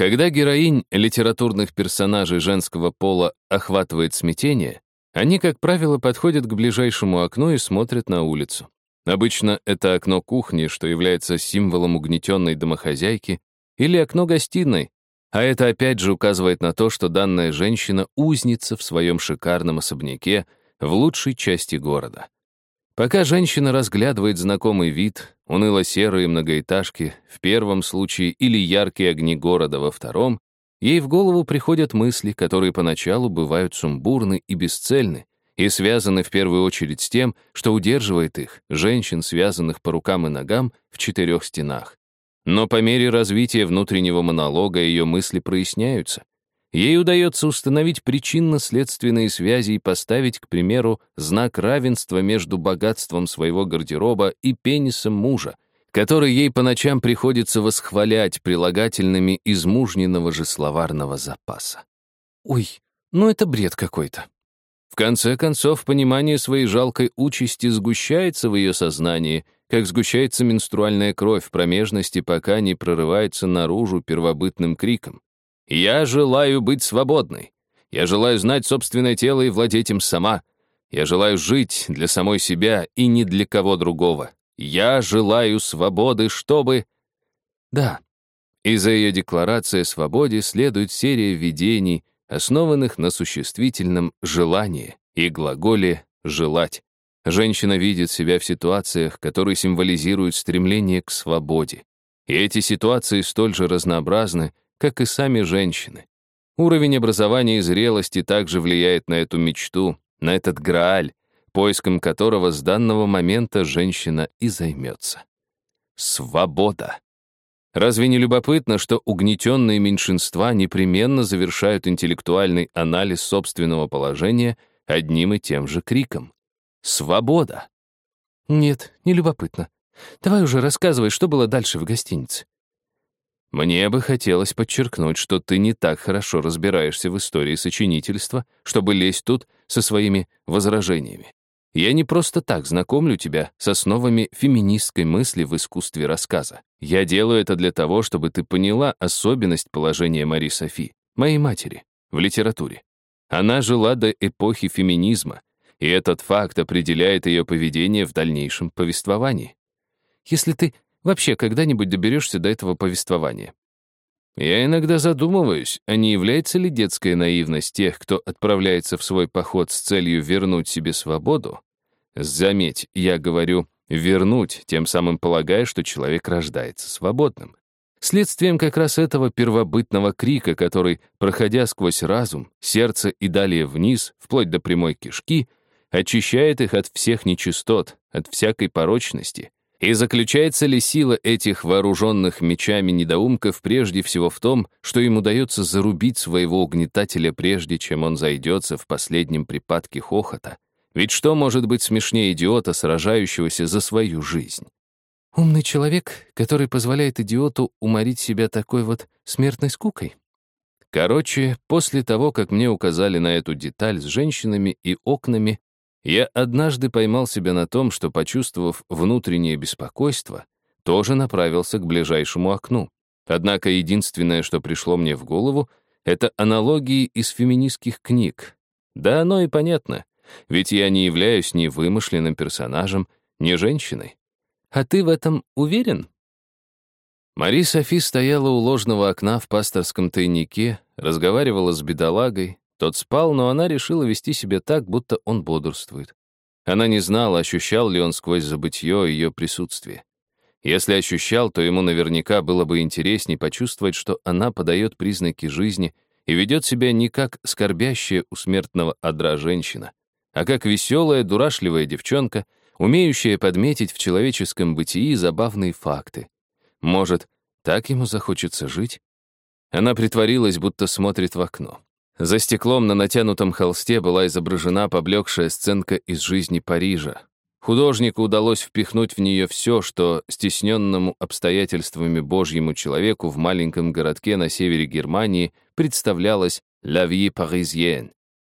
Когда героинь литературных персонажей женского пола охватывает смятение, они, как правило, подходят к ближайшему окну и смотрят на улицу. Обычно это окно кухни, что является символом угнетенной домохозяйки, или окно гостиной, а это опять же указывает на то, что данная женщина узница в своем шикарном особняке в лучшей части города. Пока женщина разглядывает знакомый вид, уныло-серые многоэтажки в первом случае или яркие огни города во втором, ей в голову приходят мысли, которые поначалу бывают сумбурны и бесцельны, и связаны в первую очередь с тем, что удерживает их, женщин, связанных по рукам и ногам, в четырех стенах. Но по мере развития внутреннего монолога ее мысли проясняются, Ей удается установить причинно-следственные связи и поставить, к примеру, знак равенства между богатством своего гардероба и пенисом мужа, который ей по ночам приходится восхвалять прилагательными из мужниного же словарного запаса. Ой, ну это бред какой-то. В конце концов, понимание своей жалкой участи сгущается в ее сознании, как сгущается менструальная кровь в промежности, пока не прорывается наружу первобытным криком. Я желаю быть свободной. Я желаю знать собственное тело и владеть им сама. Я желаю жить для самой себя и ни для кого другого. Я желаю свободы, чтобы... Да, из-за ее декларации о свободе следует серия видений, основанных на существительном «желании» и глаголе «желать». Женщина видит себя в ситуациях, которые символизируют стремление к свободе. И эти ситуации столь же разнообразны, как и сами женщины. Уровень образования и зрелости также влияет на эту мечту, на этот грааль, поиском которого с данного момента женщина и займется. Свобода. Разве не любопытно, что угнетенные меньшинства непременно завершают интеллектуальный анализ собственного положения одним и тем же криком? Свобода. Нет, не любопытно. Давай уже рассказывай, что было дальше в гостинице. Мне бы хотелось подчеркнуть, что ты не так хорошо разбираешься в истории сочинительства, чтобы лезть тут со своими возражениями. Я не просто так знакомлю тебя с основами феминистской мысли в искусстве рассказа. Я делаю это для того, чтобы ты поняла особенность положения Мари Софи, моей матери, в литературе. Она жила до эпохи феминизма, и этот факт определяет ее поведение в дальнейшем повествовании. Если ты вообще когда-нибудь доберешься до этого повествования. Я иногда задумываюсь, а не является ли детская наивность тех, кто отправляется в свой поход с целью вернуть себе свободу? Заметь, я говорю «вернуть», тем самым полагая, что человек рождается свободным. Следствием как раз этого первобытного крика, который, проходя сквозь разум, сердце и далее вниз, вплоть до прямой кишки, очищает их от всех нечистот, от всякой порочности, и заключается ли сила этих вооруженных мечами недоумков прежде всего в том, что им удается зарубить своего угнетателя прежде, чем он зайдется в последнем припадке хохота? Ведь что может быть смешнее идиота, сражающегося за свою жизнь? Умный человек, который позволяет идиоту уморить себя такой вот смертной скукой? Короче, после того, как мне указали на эту деталь с женщинами и окнами, я однажды поймал себя на том, что, почувствовав внутреннее беспокойство, тоже направился к ближайшему окну. Однако единственное, что пришло мне в голову, это аналогии из феминистских книг. Да оно и понятно, ведь я не являюсь ни вымышленным персонажем, ни женщиной. А ты в этом уверен? Мари Софи стояла у ложного окна в пасторском тайнике, разговаривала с бедолагой, тот спал, но она решила вести себя так, будто он бодрствует. Она не знала, ощущал ли он сквозь забытье ее присутствие. Если ощущал, то ему наверняка было бы интереснее почувствовать, что она подает признаки жизни и ведет себя не как скорбящая у смертного одра женщина, а как веселая, дурашливая девчонка, умеющая подметить в человеческом бытии забавные факты. Может, так ему захочется жить? Она притворилась, будто смотрит в окно. За стеклом на натянутом холсте была изображена поблекшая сценка из жизни Парижа. Художнику удалось впихнуть в нее все, что стесненному обстоятельствами Божьему человеку в маленьком городке на севере Германии представлялось «La vie parisienne».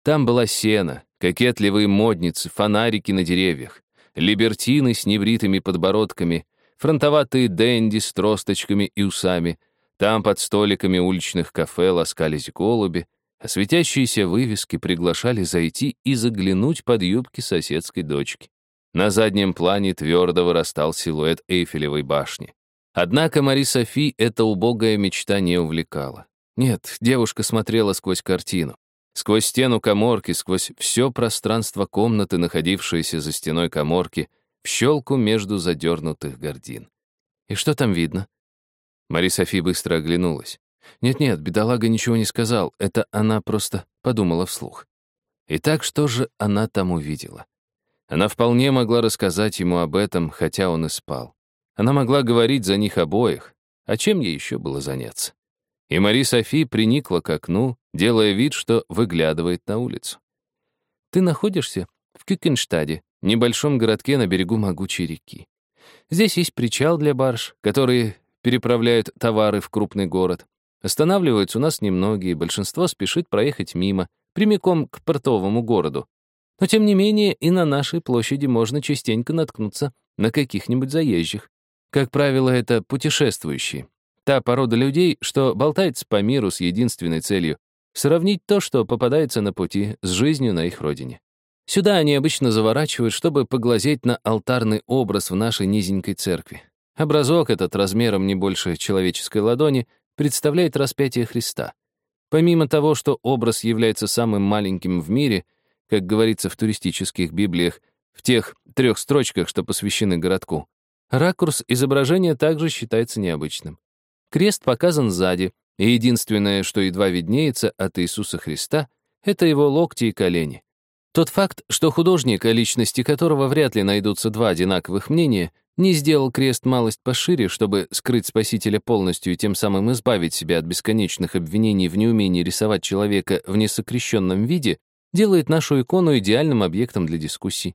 Там была сена, кокетливые модницы, фонарики на деревьях, либертины с небритыми подбородками, фронтоватые денди с тросточками и усами, Там под столиками уличных кафе ласкались голуби, светящиеся вывески приглашали зайти и заглянуть под юбки соседской дочки. На заднем плане твердо вырастал силуэт Эйфелевой башни. Однако Мари Софи эта убогая мечта не увлекала. Нет, девушка смотрела сквозь картину. Сквозь стену коморки, сквозь все пространство комнаты, находившееся за стеной коморки, в щелку между задернутых гордин. И что там видно? Мари Софи быстро оглянулась. Нет-нет, бедолага ничего не сказал, это она просто подумала вслух. Итак, что же она там увидела? Она вполне могла рассказать ему об этом, хотя он и спал. Она могла говорить за них обоих, а чем ей еще было заняться? И Мари Софи приникла к окну, делая вид, что выглядывает на улицу. «Ты находишься в Кюкенштаде, небольшом городке на берегу могучей реки. Здесь есть причал для барж, которые переправляют товары в крупный город. Останавливаются у нас немногие, большинство спешит проехать мимо, прямиком к портовому городу, но тем не менее и на нашей площади можно частенько наткнуться на каких-нибудь заезжих. Как правило, это путешествующие. Та порода людей, что болтается по миру с единственной целью — сравнить то, что попадается на пути, с жизнью на их родине. Сюда они обычно заворачивают, чтобы поглазеть на алтарный образ в нашей низенькой церкви. Образок этот размером не больше человеческой ладони представляет распятие Христа. Помимо того, что образ является самым маленьким в мире — как говорится в туристических библиях, в тех трех строчках, что посвящены городку. Ракурс изображения также считается необычным. Крест показан сзади, и единственное, что едва виднеется от Иисуса Христа, это его локти и колени. Тот факт, что художник, о личности которого вряд ли найдутся два одинаковых мнения, не сделал крест малость пошире, чтобы скрыть Спасителя полностью и тем самым избавить себя от бесконечных обвинений в неумении рисовать человека в несокрещенном виде, делает нашу икону идеальным объектом для дискуссий.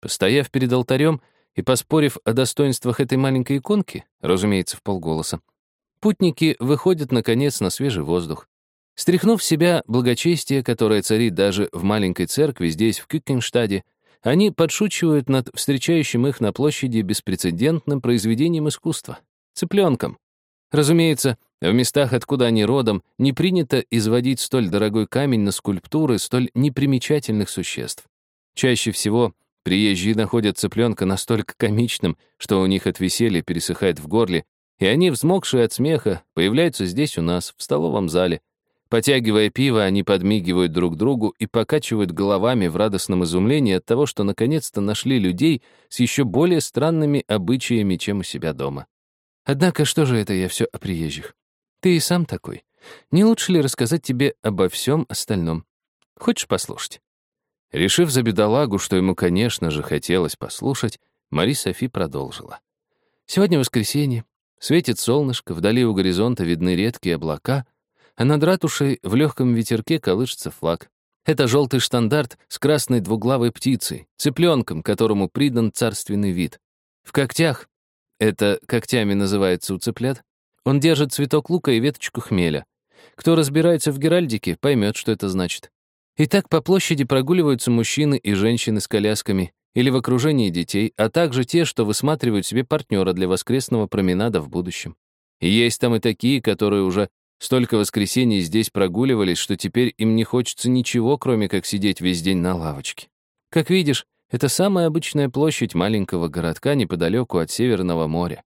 Постояв перед алтарем и поспорив о достоинствах этой маленькой иконки, разумеется, в полголоса, путники выходят, наконец, на свежий воздух. Стряхнув себя благочестие, которое царит даже в маленькой церкви здесь, в Кюкенштаде, они подшучивают над встречающим их на площади беспрецедентным произведением искусства — цыпленком. Разумеется, в местах, откуда они родом, не принято изводить столь дорогой камень на скульптуры столь непримечательных существ. Чаще всего приезжие находят цыпленка настолько комичным, что у них от веселья пересыхает в горле, и они, взмокшие от смеха, появляются здесь у нас, в столовом зале. Потягивая пиво, они подмигивают друг другу и покачивают головами в радостном изумлении от того, что наконец-то нашли людей с еще более странными обычаями, чем у себя дома. Однако что же это я все о приезжих? Ты и сам такой. Не лучше ли рассказать тебе обо всем остальном? Хочешь послушать?» Решив за бедолагу, что ему, конечно же, хотелось послушать, Мари Софи продолжила. «Сегодня воскресенье. Светит солнышко, вдали у горизонта видны редкие облака, а над ратушей в легком ветерке колышется флаг. Это желтый штандарт с красной двуглавой птицей, цыпленком, которому придан царственный вид. В когтях, это когтями называется у цыплят, он держит цветок лука и веточку хмеля. Кто разбирается в геральдике, поймет, что это значит. И так по площади прогуливаются мужчины и женщины с колясками или в окружении детей, а также те, что высматривают себе партнера для воскресного променада в будущем. И есть там и такие, которые уже столько воскресений здесь прогуливались, что теперь им не хочется ничего, кроме как сидеть весь день на лавочке. Как видишь, это самая обычная площадь маленького городка неподалеку от Северного моря.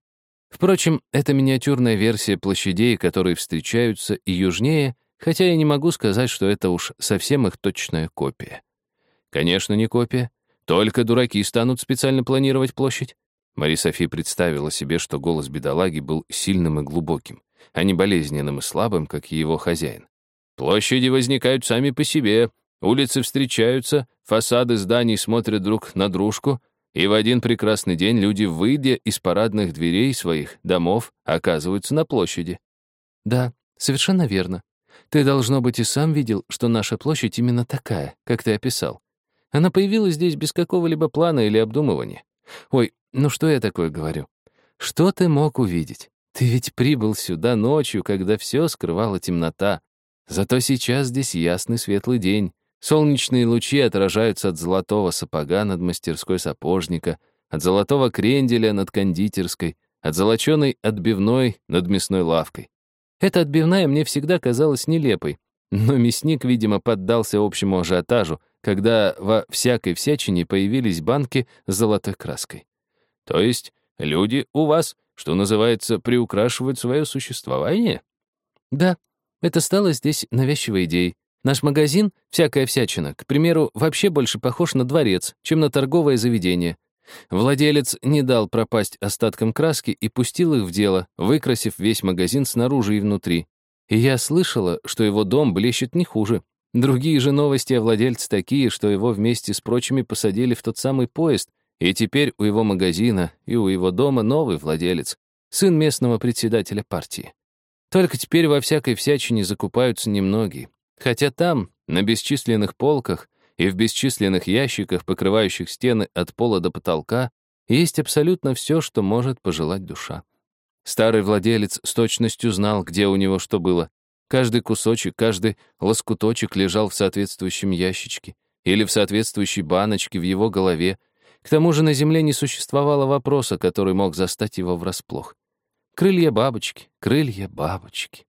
Впрочем, это миниатюрная версия площадей, которые встречаются и южнее, хотя я не могу сказать, что это уж совсем их точная копия. Конечно, не копия. Только дураки станут специально планировать площадь. Мари Софи представила себе, что голос бедолаги был сильным и глубоким, а не болезненным и слабым, как и его хозяин. Площади возникают сами по себе, улицы встречаются, фасады зданий смотрят друг на дружку — и в один прекрасный день люди, выйдя из парадных дверей своих домов, оказываются на площади. Да, совершенно верно. Ты, должно быть, и сам видел, что наша площадь именно такая, как ты описал. Она появилась здесь без какого-либо плана или обдумывания. Ой, ну что я такое говорю? Что ты мог увидеть? Ты ведь прибыл сюда ночью, когда все скрывала темнота. Зато сейчас здесь ясный светлый день, Солнечные лучи отражаются от золотого сапога над мастерской сапожника, от золотого кренделя над кондитерской, от золоченой отбивной над мясной лавкой. Эта отбивная мне всегда казалась нелепой, но мясник, видимо, поддался общему ажиотажу, когда во всякой всячине появились банки с золотой краской. То есть люди у вас, что называется, приукрашивают свое существование? Да, это стало здесь навязчивой идеей. Наш магазин, всякая всячина, к примеру, вообще больше похож на дворец, чем на торговое заведение. Владелец не дал пропасть остаткам краски и пустил их в дело, выкрасив весь магазин снаружи и внутри. И я слышала, что его дом блещет не хуже. Другие же новости о владельце такие, что его вместе с прочими посадили в тот самый поезд, и теперь у его магазина и у его дома новый владелец, сын местного председателя партии. Только теперь во всякой всячине закупаются немногие. Хотя там, на бесчисленных полках и в бесчисленных ящиках, покрывающих стены от пола до потолка, есть абсолютно все, что может пожелать душа. Старый владелец с точностью знал, где у него что было. Каждый кусочек, каждый лоскуточек лежал в соответствующем ящичке или в соответствующей баночке в его голове. К тому же на земле не существовало вопроса, который мог застать его врасплох. Крылья бабочки, крылья бабочки.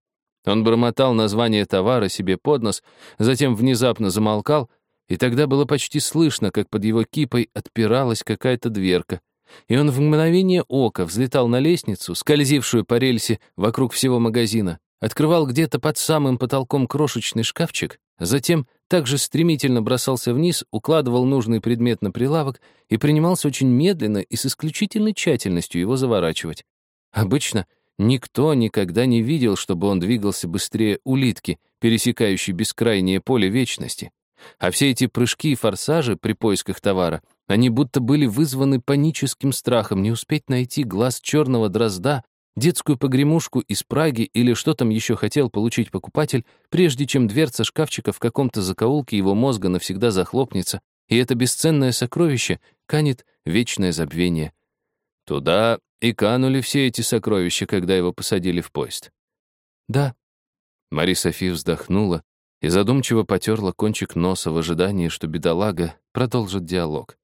Он бормотал название товара себе под нос, затем внезапно замолкал, и тогда было почти слышно, как под его кипой отпиралась какая-то дверка, и он в мгновение ока взлетал на лестницу, скользившую по рельсе вокруг всего магазина, открывал где-то под самым потолком крошечный шкафчик, затем также стремительно бросался вниз, укладывал нужный предмет на прилавок и принимался очень медленно и с исключительной тщательностью его заворачивать. Обычно Никто никогда не видел, чтобы он двигался быстрее улитки, пересекающей бескрайнее поле вечности. А все эти прыжки и форсажи при поисках товара, они будто были вызваны паническим страхом не успеть найти глаз черного дрозда, детскую погремушку из Праги или что там еще хотел получить покупатель, прежде чем дверца шкафчика в каком-то закоулке его мозга навсегда захлопнется, и это бесценное сокровище канет вечное забвение. Туда и канули все эти сокровища, когда его посадили в поезд. Да. Мари Софи вздохнула и задумчиво потерла кончик носа в ожидании, что бедолага продолжит диалог.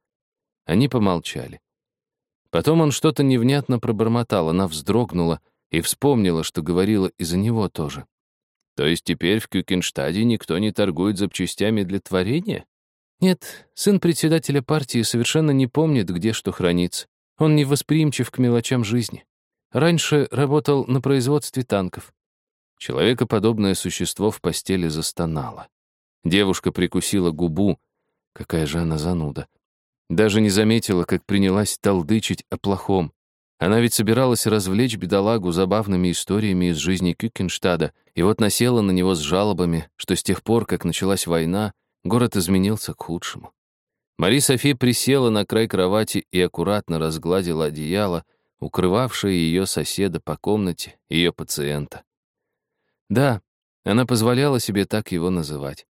Они помолчали. Потом он что-то невнятно пробормотал, она вздрогнула и вспомнила, что говорила из-за него тоже. То есть теперь в Кюкенштаде никто не торгует запчастями для творения? Нет, сын председателя партии совершенно не помнит, где что хранится. Он не восприимчив к мелочам жизни. Раньше работал на производстве танков. Человекоподобное существо в постели застонало. Девушка прикусила губу. Какая же она зануда. Даже не заметила, как принялась толдычить о плохом. Она ведь собиралась развлечь бедолагу забавными историями из жизни Кюкенштада, и вот насела на него с жалобами, что с тех пор, как началась война, город изменился к худшему. Мари Софи присела на край кровати и аккуратно разгладила одеяло, укрывавшее ее соседа по комнате, ее пациента. Да, она позволяла себе так его называть.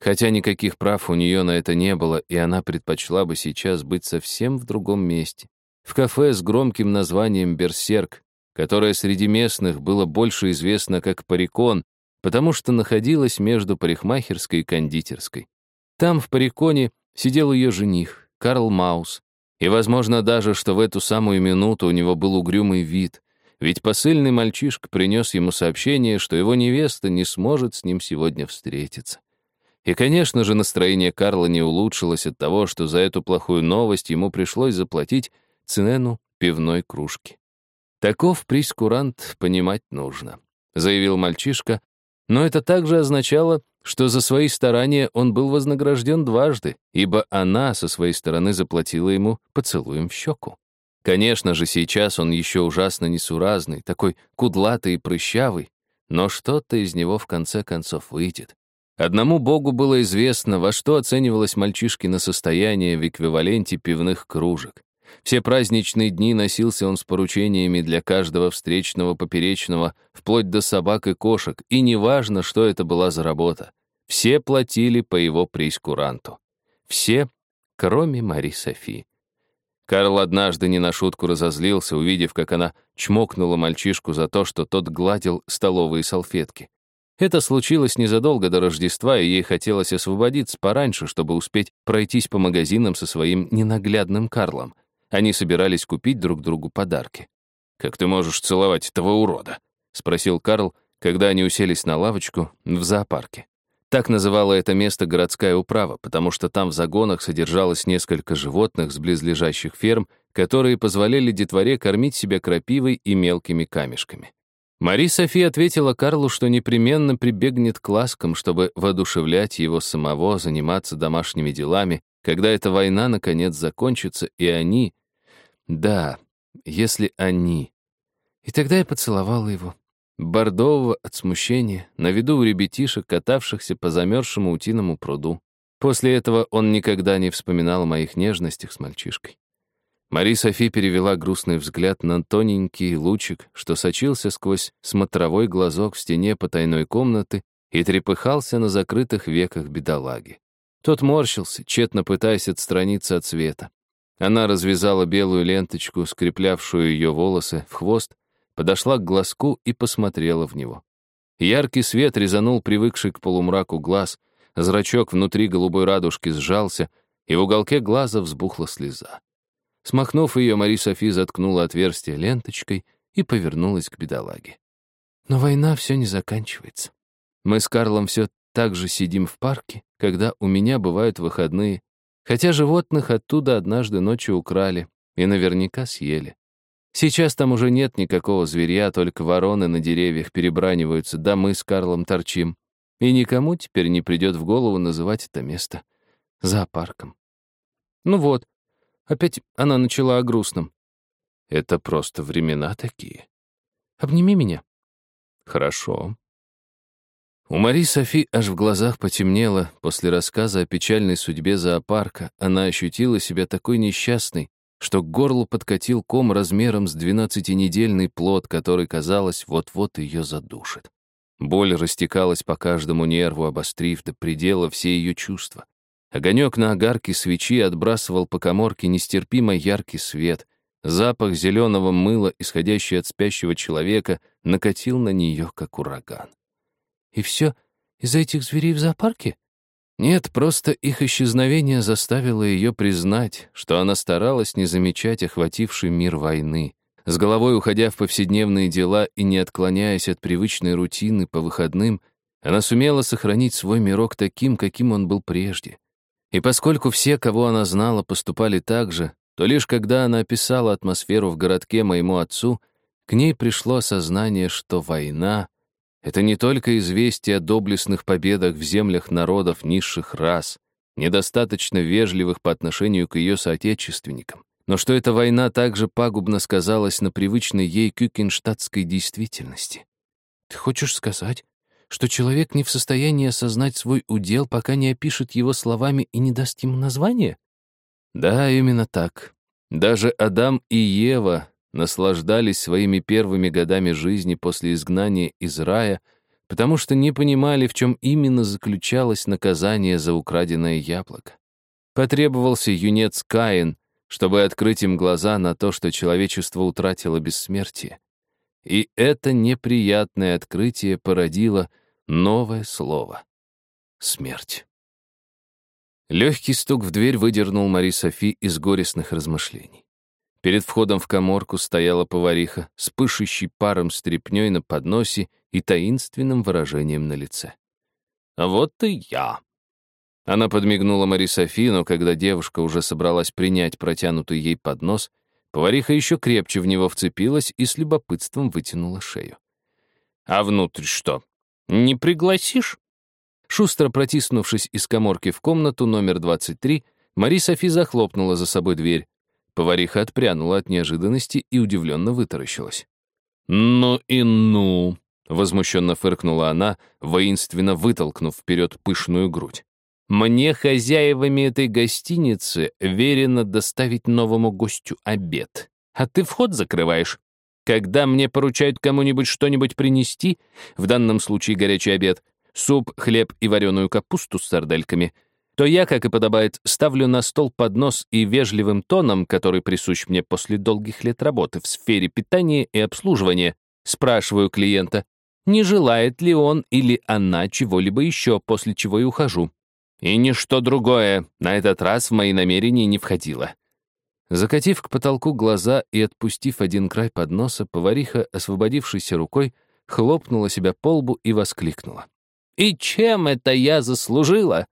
Хотя никаких прав у нее на это не было, и она предпочла бы сейчас быть совсем в другом месте. В кафе с громким названием «Берсерк», которое среди местных было больше известно как «Парикон», потому что находилось между парикмахерской и кондитерской. Там, в Париконе, сидел ее жених, Карл Маус. И, возможно, даже, что в эту самую минуту у него был угрюмый вид, ведь посыльный мальчишка принес ему сообщение, что его невеста не сможет с ним сегодня встретиться. И, конечно же, настроение Карла не улучшилось от того, что за эту плохую новость ему пришлось заплатить цену пивной кружки. Таков прейскурант понимать нужно, заявил мальчишка, но это также означало, что за свои старания он был вознагражден дважды, ибо она со своей стороны заплатила ему поцелуем в щеку. Конечно же, сейчас он еще ужасно несуразный, такой кудлатый и прыщавый, но что-то из него в конце концов выйдет. Одному богу было известно, во что оценивалось мальчишкино состояние в эквиваленте пивных кружек. Все праздничные дни носился он с поручениями для каждого встречного поперечного, вплоть до собак и кошек, и неважно, что это была за работа. Все платили по его прейскуранту. Все, кроме Мари Софи. Карл однажды не на шутку разозлился, увидев, как она чмокнула мальчишку за то, что тот гладил столовые салфетки. Это случилось незадолго до Рождества, и ей хотелось освободиться пораньше, чтобы успеть пройтись по магазинам со своим ненаглядным Карлом. Они собирались купить друг другу подарки. «Как ты можешь целовать этого урода?» — спросил Карл, когда они уселись на лавочку в зоопарке. Так называла это место городская управа, потому что там в загонах содержалось несколько животных с близлежащих ферм, которые позволяли детворе кормить себя крапивой и мелкими камешками. Мари Софи ответила Карлу, что непременно прибегнет к ласкам, чтобы воодушевлять его самого заниматься домашними делами, когда эта война наконец закончится, и они... Да, если они... И тогда я поцеловала его, бордового от смущения, на виду у ребятишек, катавшихся по замерзшему утиному пруду. После этого он никогда не вспоминал о моих нежностях с мальчишкой. Мари Софи перевела грустный взгляд на тоненький лучик, что сочился сквозь смотровой глазок в стене потайной комнаты и трепыхался на закрытых веках бедолаги. Тот морщился, тщетно пытаясь отстраниться от света. Она развязала белую ленточку, скреплявшую ее волосы, в хвост, подошла к глазку и посмотрела в него. Яркий свет резанул привыкший к полумраку глаз, зрачок внутри голубой радужки сжался, и в уголке глаза взбухла слеза. Смахнув ее, Мари Софи заткнула отверстие ленточкой и повернулась к бедолаге. Но война все не заканчивается. Мы с Карлом все так же сидим в парке, когда у меня бывают выходные, хотя животных оттуда однажды ночью украли и наверняка съели. Сейчас там уже нет никакого зверя, только вороны на деревьях перебраниваются, да мы с Карлом торчим. И никому теперь не придет в голову называть это место зоопарком. Ну вот, Опять она начала о грустном. Это просто времена такие. Обними меня. Хорошо. У Мари Софи аж в глазах потемнело. После рассказа о печальной судьбе зоопарка она ощутила себя такой несчастной, что к горлу подкатил ком размером с двенадцатинедельный плод, который, казалось, вот-вот ее задушит. Боль растекалась по каждому нерву, обострив до предела все ее чувства. Огонек на огарке свечи отбрасывал по коморке нестерпимо яркий свет. Запах зеленого мыла, исходящий от спящего человека, накатил на нее, как ураган. «И все из-за этих зверей в зоопарке?» Нет, просто их исчезновение заставило ее признать, что она старалась не замечать охвативший мир войны. С головой уходя в повседневные дела и не отклоняясь от привычной рутины по выходным, она сумела сохранить свой мирок таким, каким он был прежде. И поскольку все, кого она знала, поступали так же, то лишь когда она описала атмосферу в городке моему отцу, к ней пришло осознание, что война — это не только известие о доблестных победах в землях народов низших рас, недостаточно вежливых по отношению к ее соотечественникам, но что эта война также пагубно сказалась на привычной ей кюкенштадтской действительности. «Ты хочешь сказать, что человек не в состоянии осознать свой удел, пока не опишет его словами и не даст ему название? Да, именно так. Даже Адам и Ева наслаждались своими первыми годами жизни после изгнания из рая, потому что не понимали, в чем именно заключалось наказание за украденное яблоко. Потребовался юнец Каин, чтобы открыть им глаза на то, что человечество утратило бессмертие. И это неприятное открытие породило новое слово — смерть. Легкий стук в дверь выдернул Мари Софи из горестных размышлений. Перед входом в коморку стояла повариха с пышущей паром стряпнёй на подносе и таинственным выражением на лице. «А вот и я!» Она подмигнула Мари Софи, но когда девушка уже собралась принять протянутый ей поднос, Повариха еще крепче в него вцепилась и с любопытством вытянула шею. «А внутрь что? Не пригласишь?» Шустро протиснувшись из коморки в комнату номер 23, Мари Софи захлопнула за собой дверь. Повариха отпрянула от неожиданности и удивленно вытаращилась. «Ну и ну!» — возмущенно фыркнула она, воинственно вытолкнув вперед пышную грудь. Мне хозяевами этой гостиницы верено доставить новому гостю обед. А ты вход закрываешь. Когда мне поручают кому-нибудь что-нибудь принести, в данном случае горячий обед, суп, хлеб и вареную капусту с сардельками, то я, как и подобает, ставлю на стол поднос и вежливым тоном, который присущ мне после долгих лет работы в сфере питания и обслуживания, спрашиваю клиента, не желает ли он или она чего-либо еще, после чего и ухожу. И ничто другое на этот раз в мои намерения не входило. Закатив к потолку глаза и отпустив один край подноса, повариха, освободившейся рукой, хлопнула себя по лбу и воскликнула. «И чем это я заслужила?»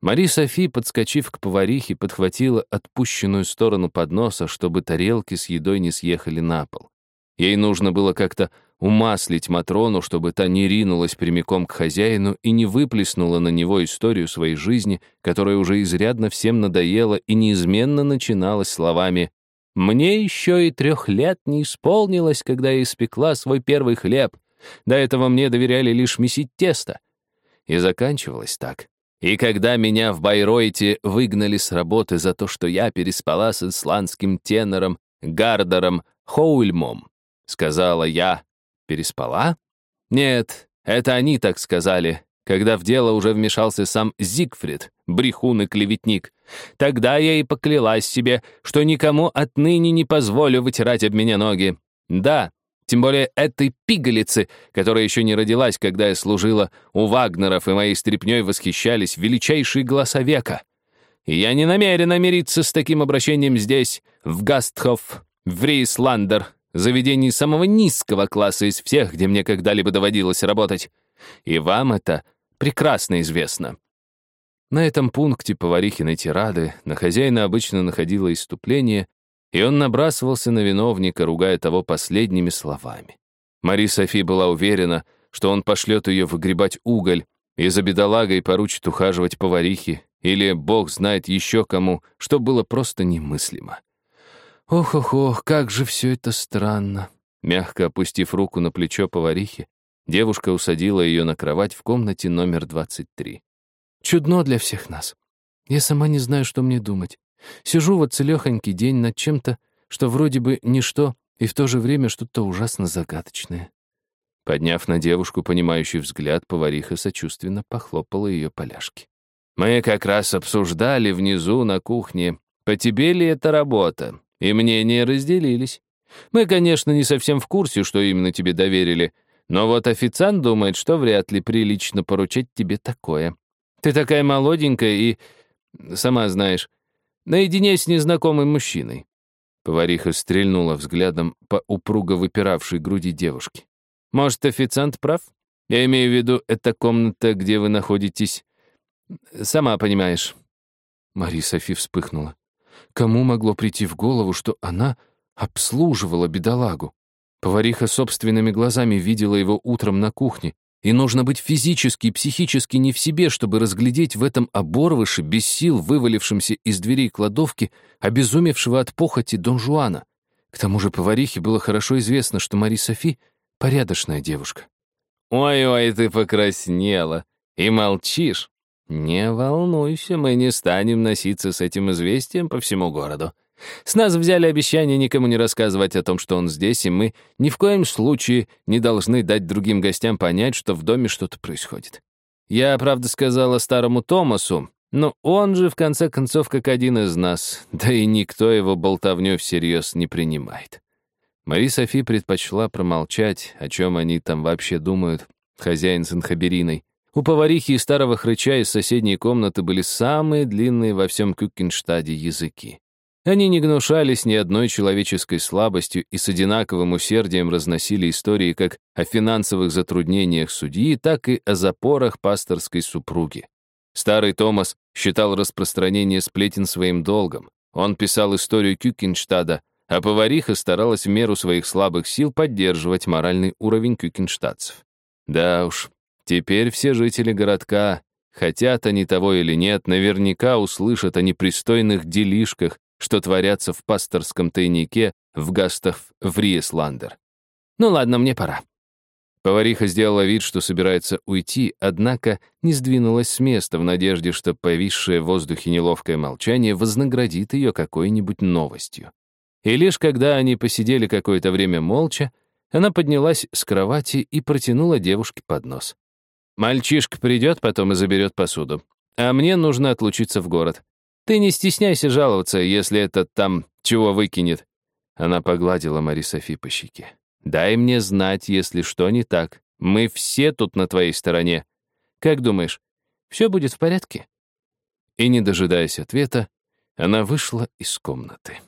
Мари Софи, подскочив к поварихе, подхватила отпущенную сторону подноса, чтобы тарелки с едой не съехали на пол. Ей нужно было как-то умаслить Матрону, чтобы та не ринулась прямиком к хозяину и не выплеснула на него историю своей жизни, которая уже изрядно всем надоела и неизменно начиналась словами «Мне еще и трех лет не исполнилось, когда я испекла свой первый хлеб. До этого мне доверяли лишь месить тесто». И заканчивалось так. И когда меня в Байройте выгнали с работы за то, что я переспала с исландским тенором Гардером Хоульмом, сказала я, переспала? Нет, это они так сказали, когда в дело уже вмешался сам Зигфрид, брехун и клеветник. Тогда я и поклялась себе, что никому отныне не позволю вытирать об меня ноги. Да, тем более этой пигалицы, которая еще не родилась, когда я служила у Вагнеров, и моей стряпнёй восхищались величайшие голоса века. И я не намерена мириться с таким обращением здесь, в Гастхоф, в Рейсландер, заведении самого низкого класса из всех, где мне когда-либо доводилось работать. И вам это прекрасно известно. На этом пункте поварихиной тирады на хозяина обычно находило иступление, и он набрасывался на виновника, ругая того последними словами. Мари Софи была уверена, что он пошлет ее выгребать уголь и за бедолагой поручит ухаживать поварихе, или бог знает еще кому, что было просто немыслимо. Ох-ох-ох, как же все это странно. Мягко опустив руку на плечо поварихи, девушка усадила ее на кровать в комнате номер 23. Чудно для всех нас. Я сама не знаю, что мне думать. Сижу вот целехонький день над чем-то, что вроде бы ничто, и в то же время что-то ужасно загадочное. Подняв на девушку понимающий взгляд, повариха сочувственно похлопала ее поляшки. «Мы как раз обсуждали внизу на кухне, по тебе ли это работа, и мнения разделились. Мы, конечно, не совсем в курсе, что именно тебе доверили, но вот официант думает, что вряд ли прилично поручать тебе такое. Ты такая молоденькая и, сама знаешь, наедине с незнакомым мужчиной. Повариха стрельнула взглядом по упруго выпиравшей груди девушки. Может, официант прав? Я имею в виду, это комната, где вы находитесь. Сама понимаешь. Мари Софи вспыхнула. Кому могло прийти в голову, что она обслуживала бедолагу? Повариха собственными глазами видела его утром на кухне, и нужно быть физически и психически не в себе, чтобы разглядеть в этом оборвыше, без сил вывалившемся из дверей кладовки, обезумевшего от похоти Дон Жуана. К тому же поварихе было хорошо известно, что Мари Софи — порядочная девушка. «Ой-ой, ты покраснела и молчишь. Не волнуйся, мы не станем носиться с этим известием по всему городу. С нас взяли обещание никому не рассказывать о том, что он здесь, и мы ни в коем случае не должны дать другим гостям понять, что в доме что-то происходит. Я, правда, сказала старому Томасу, но он же, в конце концов, как один из нас, да и никто его болтовню всерьез не принимает. Мари Софи предпочла промолчать, о чем они там вообще думают, хозяин с инхабериной. У поварихи и старого хрыча из соседней комнаты были самые длинные во всем Кюкенштаде языки. Они не гнушались ни одной человеческой слабостью и с одинаковым усердием разносили истории как о финансовых затруднениях судьи, так и о запорах пасторской супруги. Старый Томас считал распространение сплетен своим долгом. Он писал историю Кюкенштада, а повариха старалась в меру своих слабых сил поддерживать моральный уровень кюкенштадцев. Да уж, теперь все жители городка, хотят они того или нет, наверняка услышат о непристойных делишках, что творятся в пасторском тайнике в гастах в Риесландер. Ну ладно, мне пора. Повариха сделала вид, что собирается уйти, однако не сдвинулась с места в надежде, что повисшее в воздухе неловкое молчание вознаградит ее какой-нибудь новостью. И лишь когда они посидели какое-то время молча, она поднялась с кровати и протянула девушке поднос. «Мальчишка придет потом и заберет посуду. А мне нужно отлучиться в город. Ты не стесняйся жаловаться, если этот там чего выкинет. Она погладила Мари Софи по щеке. Дай мне знать, если что не так. Мы все тут на твоей стороне. Как думаешь, все будет в порядке? И, не дожидаясь ответа, она вышла из комнаты.